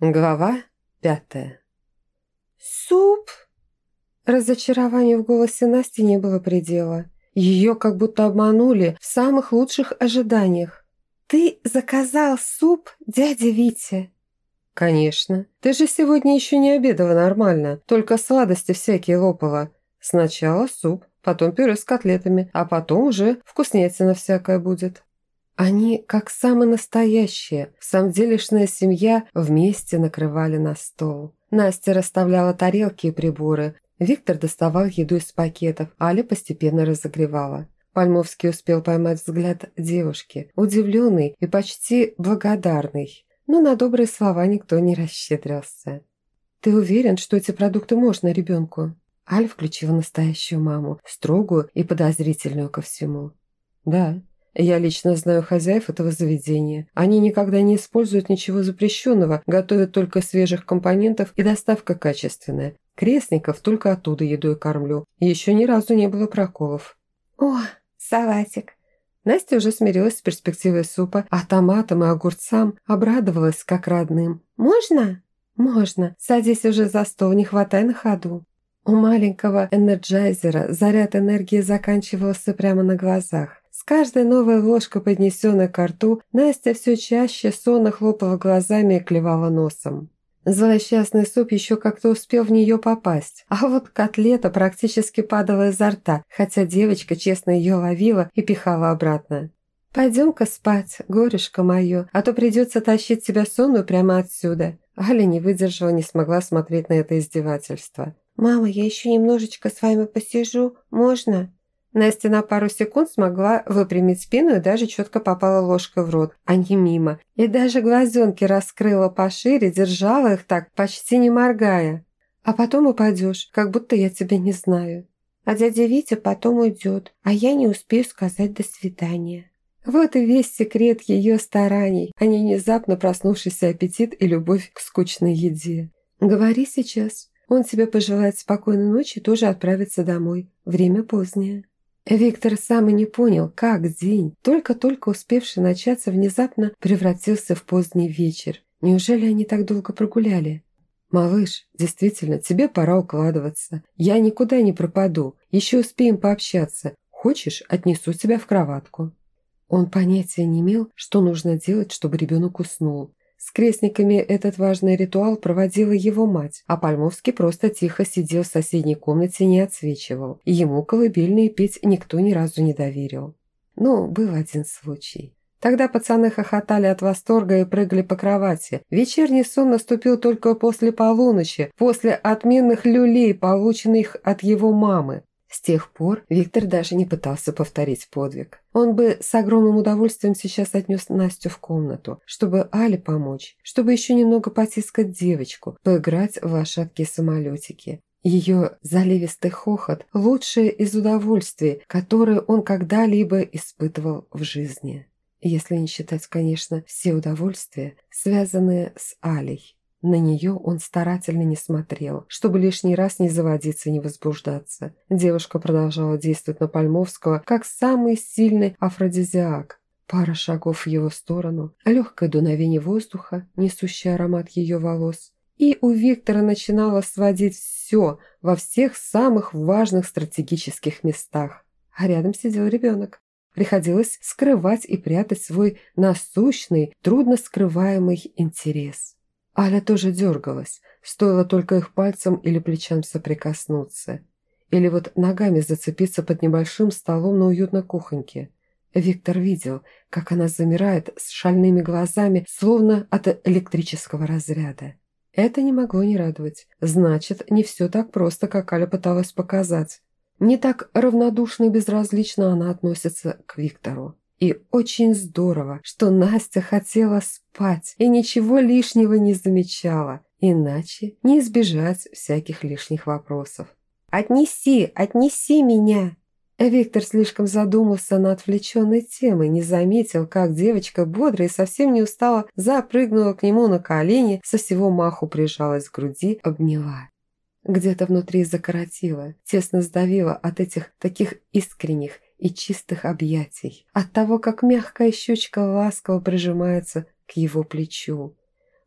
Глава пятая. «Суп?» Разочарованию в голосе Насти не было предела. Ее как будто обманули в самых лучших ожиданиях. «Ты заказал суп, дядя Витя?» «Конечно. Ты же сегодня еще не обедала нормально, только сладости всякие лопала. Сначала суп, потом пюре с котлетами, а потом уже вкуснятина всякая будет». Они, как в самом делешная семья, вместе накрывали на стол. Настя расставляла тарелки и приборы. Виктор доставал еду из пакетов, Аля постепенно разогревала. Пальмовский успел поймать взгляд девушки, удивленный и почти благодарный. Но на добрые слова никто не расщедрился. «Ты уверен, что эти продукты можно ребенку?» Аль включила настоящую маму, строгую и подозрительную ко всему. «Да, я лично знаю хозяев этого заведения. Они никогда не используют ничего запрещенного, готовят только свежих компонентов и доставка качественная. Крестников только оттуда еду и кормлю. Еще ни разу не было проколов. О, салатик. Настя уже смирилась с перспективой супа, а томатам и огурцам обрадовалась как родным. «Можно?» «Можно. Садись уже за стол, не хватай на ходу». У маленького энерджайзера заряд энергии заканчивался прямо на глазах. С каждой новой ложкой, поднесенной к рту, Настя все чаще сонно хлопала глазами и клевала носом. Злосчастный суп еще как-то успел в нее попасть, а вот котлета практически падала изо рта, хотя девочка честно ее ловила и пихала обратно. «Пойдем-ка спать, горюшка мое, а то придется тащить тебя сонную прямо отсюда». Аля не выдержала, не смогла смотреть на это издевательство. «Мама, я еще немножечко с вами посижу, можно?» Настя на пару секунд смогла выпрямить спину и даже четко попала ложкой в рот, а не мимо. И даже глазенки раскрыла пошире, держала их так, почти не моргая. А потом упадешь, как будто я тебя не знаю. А дядя Витя потом уйдет, а я не успею сказать «до свидания». Вот и весь секрет ее стараний, а не внезапно проснувшийся аппетит и любовь к скучной еде. Говори сейчас. Он тебе пожелает спокойной ночи и тоже отправится домой. Время позднее. Виктор сам и не понял, как день, только-только успевший начаться, внезапно превратился в поздний вечер. Неужели они так долго прогуляли? «Малыш, действительно, тебе пора укладываться. Я никуда не пропаду. Еще успеем пообщаться. Хочешь, отнесу тебя в кроватку». Он понятия не имел, что нужно делать, чтобы ребенок уснул. С крестниками этот важный ритуал проводила его мать, а Пальмовский просто тихо сидел в соседней комнате не отсвечивал. Ему колыбельные петь никто ни разу не доверил. Ну, был один случай. Тогда пацаны хохотали от восторга и прыгали по кровати. Вечерний сон наступил только после полуночи, после отменных люлей, полученных от его мамы. С тех пор Виктор даже не пытался повторить подвиг. Он бы с огромным удовольствием сейчас отнес Настю в комнату, чтобы Але помочь, чтобы еще немного потискать девочку, поиграть в лошадки-самолетики. Ее заливистый хохот – лучшее из удовольствий, которое он когда-либо испытывал в жизни. Если не считать, конечно, все удовольствия, связанные с Алей. На нее он старательно не смотрел, чтобы лишний раз не заводиться и не возбуждаться. Девушка продолжала действовать на Пальмовского как самый сильный афродизиак. Пара шагов в его сторону, легкое дуновение воздуха, несущий аромат ее волос. И у Виктора начинало сводить все во всех самых важных стратегических местах. А рядом сидел ребенок. Приходилось скрывать и прятать свой насущный, трудно скрываемый интерес. Аля тоже дергалась, стоило только их пальцем или плечам соприкоснуться. Или вот ногами зацепиться под небольшим столом на уютной кухоньке. Виктор видел, как она замирает с шальными глазами, словно от электрического разряда. Это не могло не радовать. Значит, не все так просто, как Аля пыталась показать. Не так равнодушно и безразлично она относится к Виктору. И очень здорово, что Настя хотела спать и ничего лишнего не замечала, иначе не избежать всяких лишних вопросов. «Отнеси, отнеси меня!» Виктор слишком задумался над отвлеченной темой, не заметил, как девочка бодрая и совсем не устала, запрыгнула к нему на колени, со всего маху прижалась к груди, обняла. Где-то внутри закоротило, тесно сдавило от этих таких искренних и чистых объятий, от того, как мягкая щечка ласково прижимается к его плечу.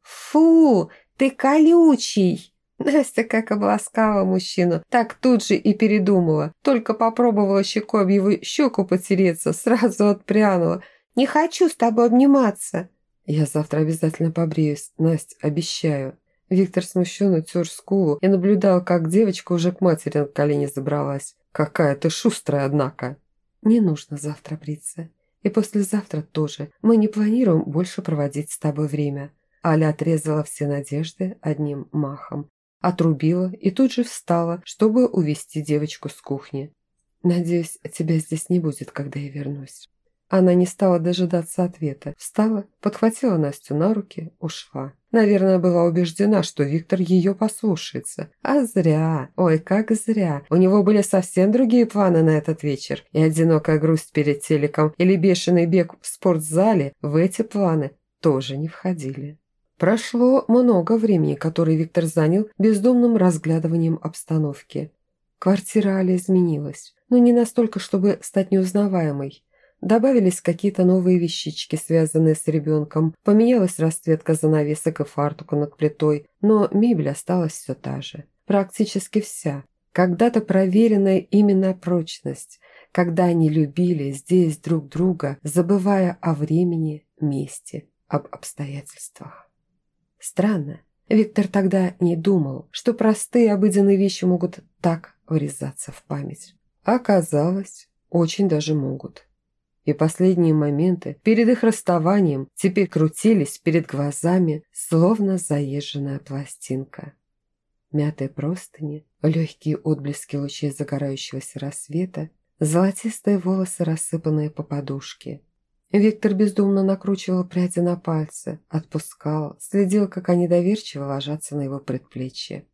«Фу, ты колючий!» Настя как обласкала мужчину, так тут же и передумала. Только попробовала щекой об его щеку потереться, сразу отпрянула. «Не хочу с тобой обниматься!» «Я завтра обязательно побреюсь, Настя, обещаю». Виктор смущенно тер скулу и наблюдал, как девочка уже к матери на колени забралась. «Какая ты шустрая, однако!» «Не нужно завтра бриться. И послезавтра тоже. Мы не планируем больше проводить с тобой время». Аля отрезала все надежды одним махом. Отрубила и тут же встала, чтобы увести девочку с кухни. «Надеюсь, тебя здесь не будет, когда я вернусь». Она не стала дожидаться ответа. Встала, подхватила Настю на руки, ушла. Наверное, была убеждена, что Виктор ее послушается. А зря. Ой, как зря. У него были совсем другие планы на этот вечер. И одинокая грусть перед телеком или бешеный бег в спортзале в эти планы тоже не входили. Прошло много времени, которое Виктор занял бездумным разглядыванием обстановки. Квартира Али изменилась, но не настолько, чтобы стать неузнаваемой. Добавились какие-то новые вещички, связанные с ребенком. Поменялась расцветка занавесок и фартука над плитой, но мебель осталась все та же. Практически вся. Когда-то проверенная именно прочность. Когда они любили здесь друг друга, забывая о времени, месте, об обстоятельствах. Странно. Виктор тогда не думал, что простые обыденные вещи могут так врезаться в память. Оказалось, очень даже могут и последние моменты перед их расставанием теперь крутились перед глазами, словно заезженная пластинка. Мятые простыни, легкие отблески лучей загорающегося рассвета, золотистые волосы, рассыпанные по подушке. Виктор бездумно накручивал пряди на пальцы, отпускал, следил, как они доверчиво ложатся на его предплечье.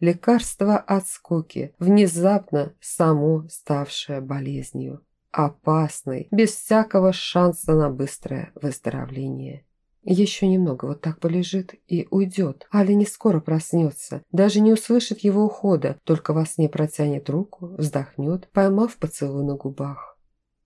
Лекарство от скуки, внезапно само ставшее болезнью опасный, без всякого шанса на быстрое выздоровление. Еще немного вот так полежит и уйдет. Аля не скоро проснется, даже не услышит его ухода, только во сне протянет руку, вздохнет, поймав поцелуй на губах.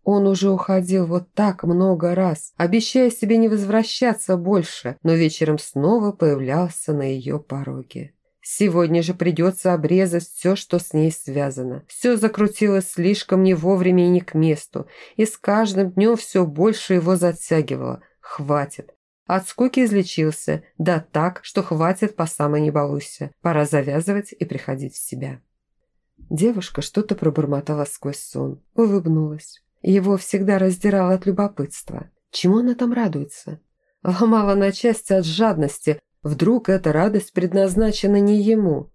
Он уже уходил вот так много раз, обещая себе не возвращаться больше, но вечером снова появлялся на ее пороге. Сегодня же придется обрезать все, что с ней связано. Все закрутилось слишком не вовремя и не к месту, и с каждым днем все больше его затягивало. Хватит. От скуки излечился, да так, что хватит по самой не. Пора завязывать и приходить в себя. Девушка что-то пробормотала сквозь сон, улыбнулась. Его всегда раздирало от любопытства. Чему она там радуется? Ломала на части от жадности, Вдруг эта радость предназначена не ему?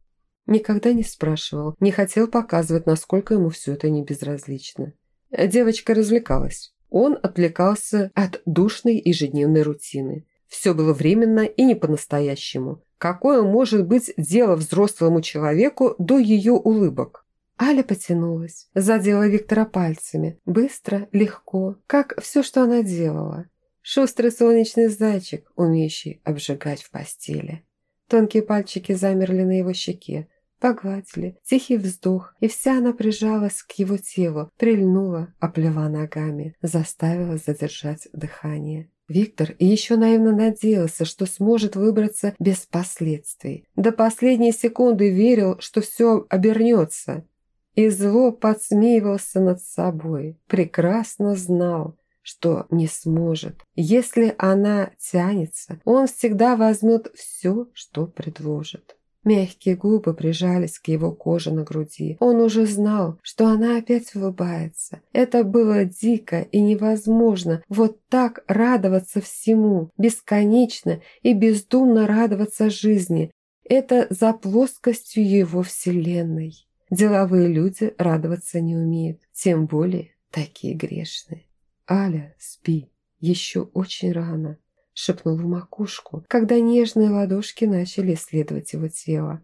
Никогда не спрашивал, не хотел показывать, насколько ему все это не безразлично. Девочка развлекалась. Он отвлекался от душной ежедневной рутины. Все было временно и не по-настоящему. Какое может быть дело взрослому человеку до ее улыбок? Аля потянулась, задела Виктора пальцами. Быстро, легко, как все, что она делала. Шустрый солнечный зайчик, умеющий обжигать в постели. Тонкие пальчики замерли на его щеке, погладили, тихий вздох, и вся она прижалась к его телу, прильнула, оплела ногами, заставила задержать дыхание. Виктор еще наивно надеялся, что сможет выбраться без последствий. До последней секунды верил, что все обернется. И зло подсмеивался над собой. Прекрасно знал, что не сможет. Если она тянется, он всегда возьмет все, что предложит. Мягкие губы прижались к его коже на груди. Он уже знал, что она опять улыбается. Это было дико и невозможно вот так радоваться всему, бесконечно и бездумно радоваться жизни. Это за плоскостью его вселенной. Деловые люди радоваться не умеют, тем более такие грешные. «Аля, спи, еще очень рано», – шепнул в макушку, когда нежные ладошки начали исследовать его тело.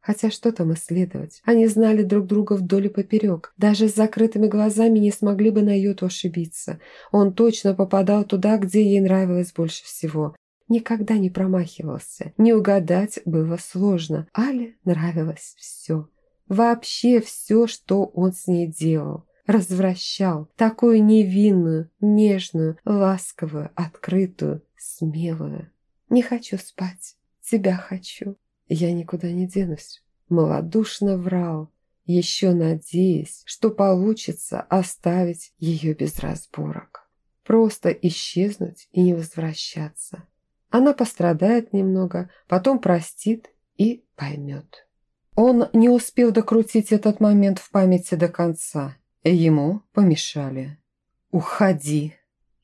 Хотя что там исследовать? Они знали друг друга вдоль и поперек. Даже с закрытыми глазами не смогли бы на йоту ошибиться. Он точно попадал туда, где ей нравилось больше всего. Никогда не промахивался. Не угадать было сложно. Але нравилось все. Вообще все, что он с ней делал развращал, такую невинную, нежную, ласковую, открытую, смелую. Не хочу спать. Тебя хочу. Я никуда не денусь. Молодушно врал, еще надеясь, что получится оставить ее без разборок. Просто исчезнуть и не возвращаться. Она пострадает немного, потом простит и поймет. Он не успел докрутить этот момент в памяти до конца. Ему помешали. «Уходи!»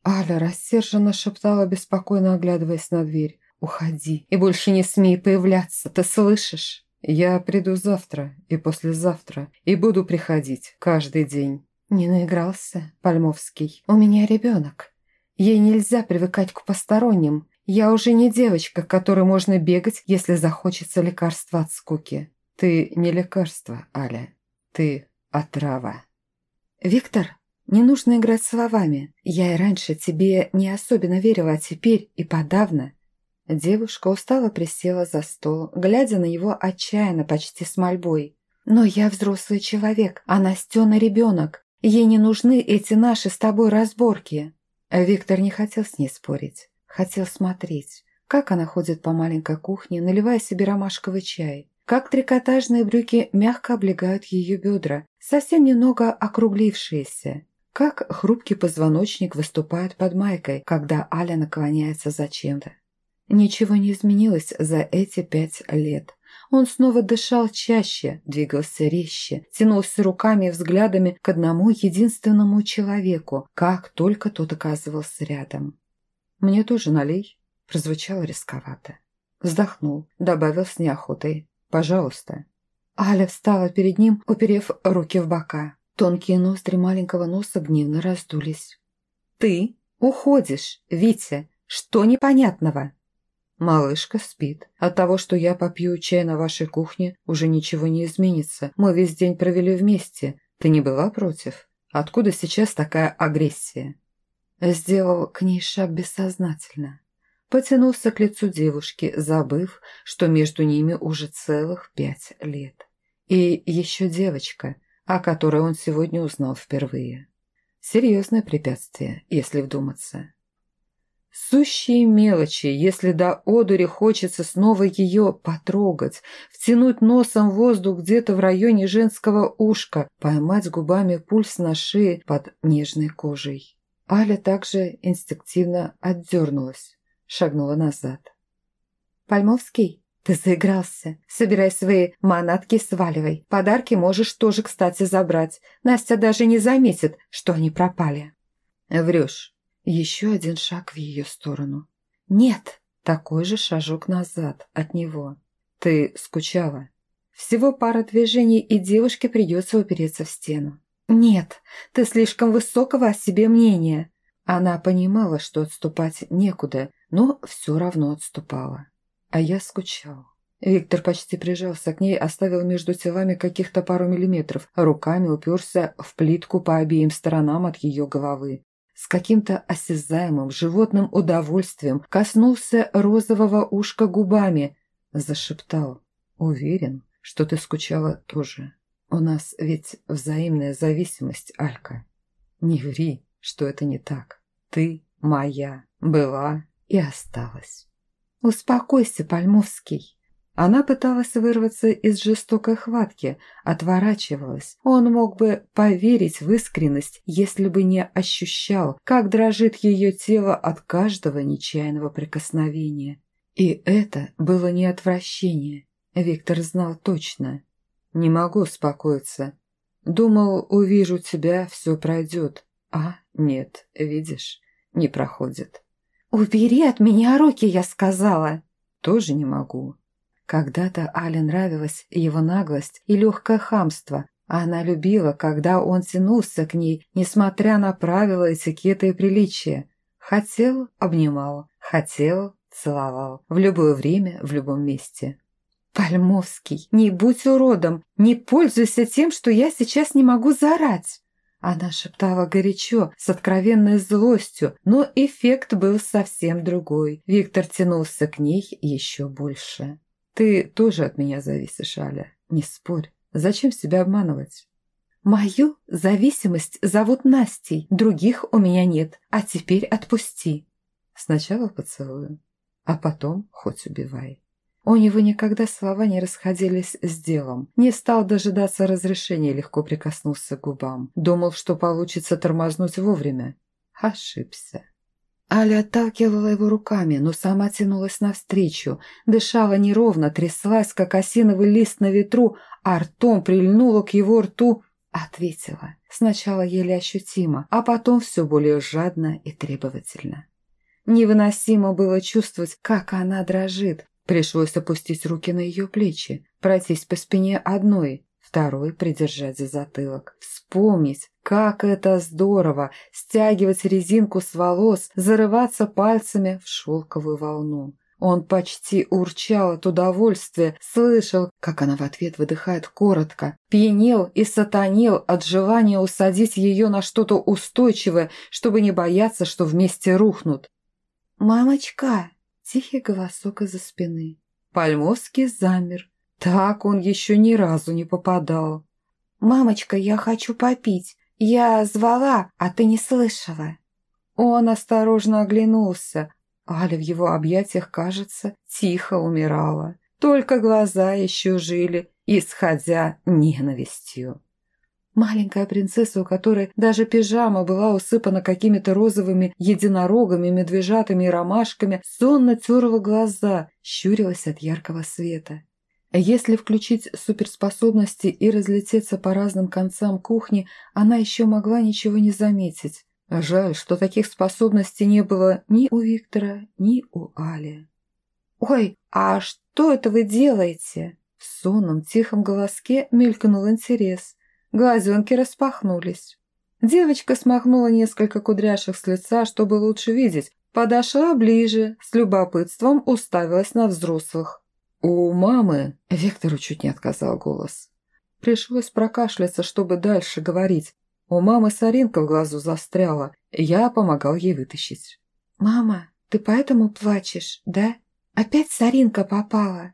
Аля рассерженно шептала, беспокойно оглядываясь на дверь. «Уходи и больше не смей появляться, ты слышишь?» «Я приду завтра и послезавтра и буду приходить каждый день». «Не наигрался, Пальмовский. У меня ребенок. Ей нельзя привыкать к посторонним. Я уже не девочка, к которой можно бегать, если захочется лекарства от скуки». «Ты не лекарство, Аля. Ты отрава». «Виктор, не нужно играть словами. Я и раньше тебе не особенно верила, а теперь и подавно». Девушка устало присела за стол, глядя на него отчаянно, почти с мольбой. «Но я взрослый человек, а Настена ребенок. Ей не нужны эти наши с тобой разборки». Виктор не хотел с ней спорить. Хотел смотреть, как она ходит по маленькой кухне, наливая себе ромашковый чай, как трикотажные брюки мягко облегают ее бедра, совсем немного округлившиеся, как хрупкий позвоночник выступает под майкой, когда Аля наклоняется за чем-то. Ничего не изменилось за эти пять лет. Он снова дышал чаще, двигался резче, тянулся руками и взглядами к одному единственному человеку, как только тот оказывался рядом. «Мне тоже налей», – прозвучало рисковато. Вздохнул, добавил с неохотой. «Пожалуйста». Аля встала перед ним, уперев руки в бока. Тонкие ноздри маленького носа гневно раздулись. «Ты уходишь, Витя! Что непонятного?» «Малышка спит. От того, что я попью чай на вашей кухне, уже ничего не изменится. Мы весь день провели вместе. Ты не была против? Откуда сейчас такая агрессия?» Сделал к ней шаг бессознательно. Потянулся к лицу девушки, забыв, что между ними уже целых пять лет. И еще девочка, о которой он сегодня узнал впервые. Серьезное препятствие, если вдуматься. Сущие мелочи, если до одури хочется снова ее потрогать, втянуть носом воздух где-то в районе женского ушка, поймать губами пульс на шее под нежной кожей. Аля также инстинктивно отдернулась, шагнула назад. «Пальмовский, ты заигрался. Собирай свои манатки сваливай. Подарки можешь тоже, кстати, забрать. Настя даже не заметит, что они пропали». «Врешь». Еще один шаг в ее сторону. «Нет!» Такой же шажок назад от него. «Ты скучала?» Всего пара движений, и девушке придется упереться в стену. «Нет, ты слишком высокого о себе мнения». Она понимала, что отступать некуда, но все равно отступала. А я скучал. Виктор почти прижался к ней, оставил между телами каких-то пару миллиметров, руками уперся в плитку по обеим сторонам от ее головы с каким-то осязаемым животным удовольствием коснулся розового ушка губами, зашептал. «Уверен, что ты скучала тоже. У нас ведь взаимная зависимость, Алька. Не ври, что это не так. Ты моя, была и осталась». «Успокойся, Пальмовский», она пыталась вырваться из жестокой хватки, отворачивалась. Он мог бы поверить в искренность, если бы не ощущал, как дрожит ее тело от каждого нечаянного прикосновения. И это было не отвращение. Виктор знал точно. «Не могу успокоиться. Думал, увижу тебя, все пройдет. А нет, видишь, не проходит». «Убери от меня руки, я сказала!» «Тоже не могу. Когда-то Але нравилась его наглость и легкое хамство. Она любила, когда он тянулся к ней, несмотря на правила этикета и приличия. Хотел – обнимал, хотел – целовал. В любое время, в любом месте. «Пальмовский, не будь уродом, не пользуйся тем, что я сейчас не могу заорать!» Она шептала горячо, с откровенной злостью, но эффект был совсем другой. Виктор тянулся к ней еще больше. Ты тоже от меня зависишь, Аля. Не спорь. Зачем себя обманывать? Мою зависимость зовут Настей, других у меня нет. А теперь отпусти. Сначала поцелую. а потом хоть убивай. У него никогда слова не расходились с делом. Не стал дожидаться разрешения, легко прикоснулся к губам. Думал, что получится тормознуть вовремя. Ошибся. Аля отталкивала его руками, но сама тянулась навстречу. Дышала неровно, тряслась, как осиновый лист на ветру, а ртом прильнула к его рту. Ответила. Сначала еле ощутимо, а потом все более жадно и требовательно. Невыносимо было чувствовать, как она дрожит, Пришлось опустить руки на ее плечи, пройтись по спине одной, второй придержать за затылок. Вспомнить, как это здорово стягивать резинку с волос, зарываться пальцами в шелковую волну. Он почти урчал от удовольствия, слышал, как она в ответ выдыхает коротко, пьянел и сатанел от желания усадить ее на что-то устойчивое, чтобы не бояться, что вместе рухнут. «Мамочка!» Тихий голосок из-за спины. Пальмовский замер. Так он еще ни разу не попадал. «Мамочка, я хочу попить. Я звала, а ты не слышала». Он осторожно оглянулся. Аля в его объятиях, кажется, тихо умирала. Только глаза еще жили, исходя ненавистью. Маленькая принцесса, у которой даже пижама была усыпана какими-то розовыми единорогами, медвежатами и ромашками, сонно терла глаза, щурилась от яркого света. Если включить суперспособности и разлететься по разным концам кухни, она еще могла ничего не заметить. Жаль, что таких способностей не было ни у Виктора, ни у Али. «Ой, а что это вы делаете?» В сонном, тихом голоске мелькнул интерес – Глазенки распахнулись. Девочка смахнула несколько кудряшек с лица, чтобы лучше видеть, подошла ближе, с любопытством уставилась на взрослых. «У мамы...» — Виктору чуть не отказал голос. Пришлось прокашляться, чтобы дальше говорить. У мамы соринка в глазу застряла, я помогал ей вытащить. «Мама, ты поэтому плачешь, да? Опять соринка попала?»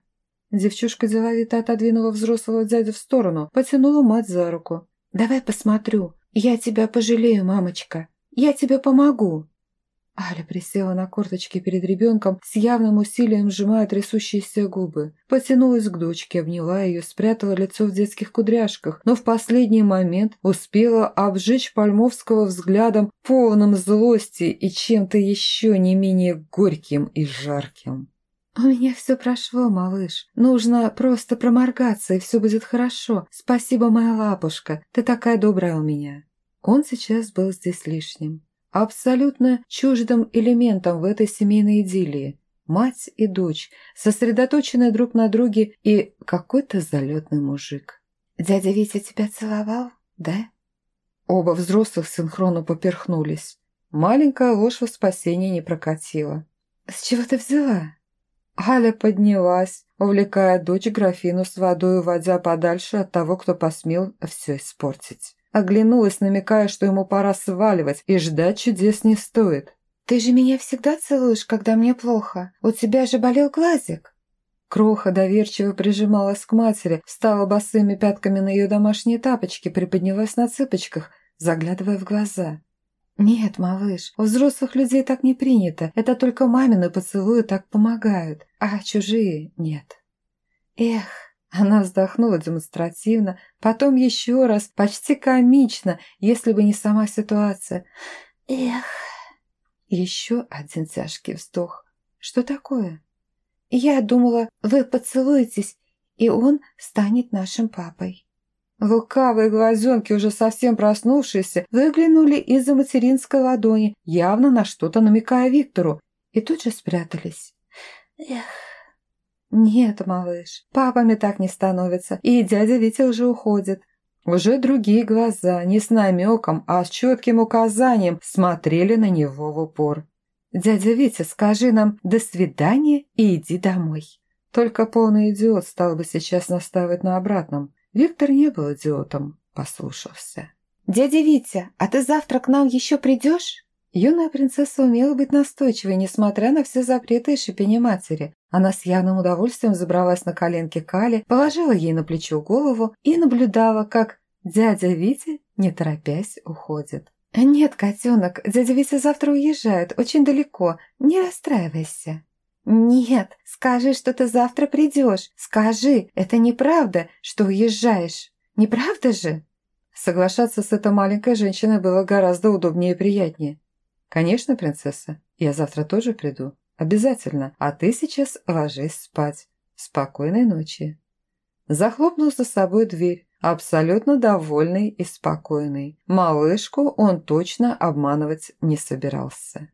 Девчушка деловито отодвинула взрослого дядю в сторону, потянула мать за руку. «Давай посмотрю. Я тебя пожалею, мамочка. Я тебе помогу». Аля присела на корточки перед ребенком, с явным усилием сжимая трясущиеся губы. Потянулась к дочке, обняла ее, спрятала лицо в детских кудряшках, но в последний момент успела обжечь Пальмовского взглядом, полным злости и чем-то еще не менее горьким и жарким. «У меня все прошло, малыш. Нужно просто проморгаться, и все будет хорошо. Спасибо, моя лапушка. Ты такая добрая у меня». Он сейчас был здесь лишним. Абсолютно чуждым элементом в этой семейной идиллии. Мать и дочь, сосредоточенные друг на друге, и какой-то залетный мужик. «Дядя Витя тебя целовал, да?» Оба взрослых синхронно поперхнулись. Маленькая ложь во спасение не прокатила. «С чего ты взяла?» Аля поднялась, увлекая дочь графину с водой, уводя подальше от того, кто посмел все испортить. Оглянулась, намекая, что ему пора сваливать, и ждать чудес не стоит. «Ты же меня всегда целуешь, когда мне плохо. У тебя же болел глазик». Кроха доверчиво прижималась к матери, встала босыми пятками на ее домашние тапочки, приподнялась на цыпочках, заглядывая в глаза. «Нет, малыш, у взрослых людей так не принято. Это только мамины поцелуи так помогают, а чужие нет». «Эх!» Она вздохнула демонстративно, потом еще раз, почти комично, если бы не сама ситуация. «Эх!» Еще один тяжкий вздох. «Что такое?» «Я думала, вы поцелуетесь, и он станет нашим папой». Лукавые глазенки, уже совсем проснувшиеся, выглянули из-за материнской ладони, явно на что-то намекая Виктору, и тут же спрятались. Эх... Нет, малыш, папами так не становится, и дядя Витя уже уходит. Уже другие глаза, не с намеком, а с четким указанием, смотрели на него в упор. «Дядя Витя, скажи нам «до свидания» и иди домой». Только полный идиот стал бы сейчас настаивать на обратном. Виктор не был идиотом, послушался. «Дядя Витя, а ты завтра к нам еще придешь?» Юная принцесса умела быть настойчивой, несмотря на все запреты и шипение матери. Она с явным удовольствием забралась на коленки Кали, положила ей на плечо голову и наблюдала, как дядя Витя, не торопясь, уходит. «Нет, котенок, дядя Витя завтра уезжает, очень далеко, не расстраивайся». «Нет, скажи, что ты завтра придешь. Скажи, это неправда, что уезжаешь. Неправда же?» Соглашаться с этой маленькой женщиной было гораздо удобнее и приятнее. «Конечно, принцесса, я завтра тоже приду. Обязательно. А ты сейчас ложись спать. Спокойной ночи». Захлопнул за собой дверь, абсолютно довольный и спокойный. Малышку он точно обманывать не собирался.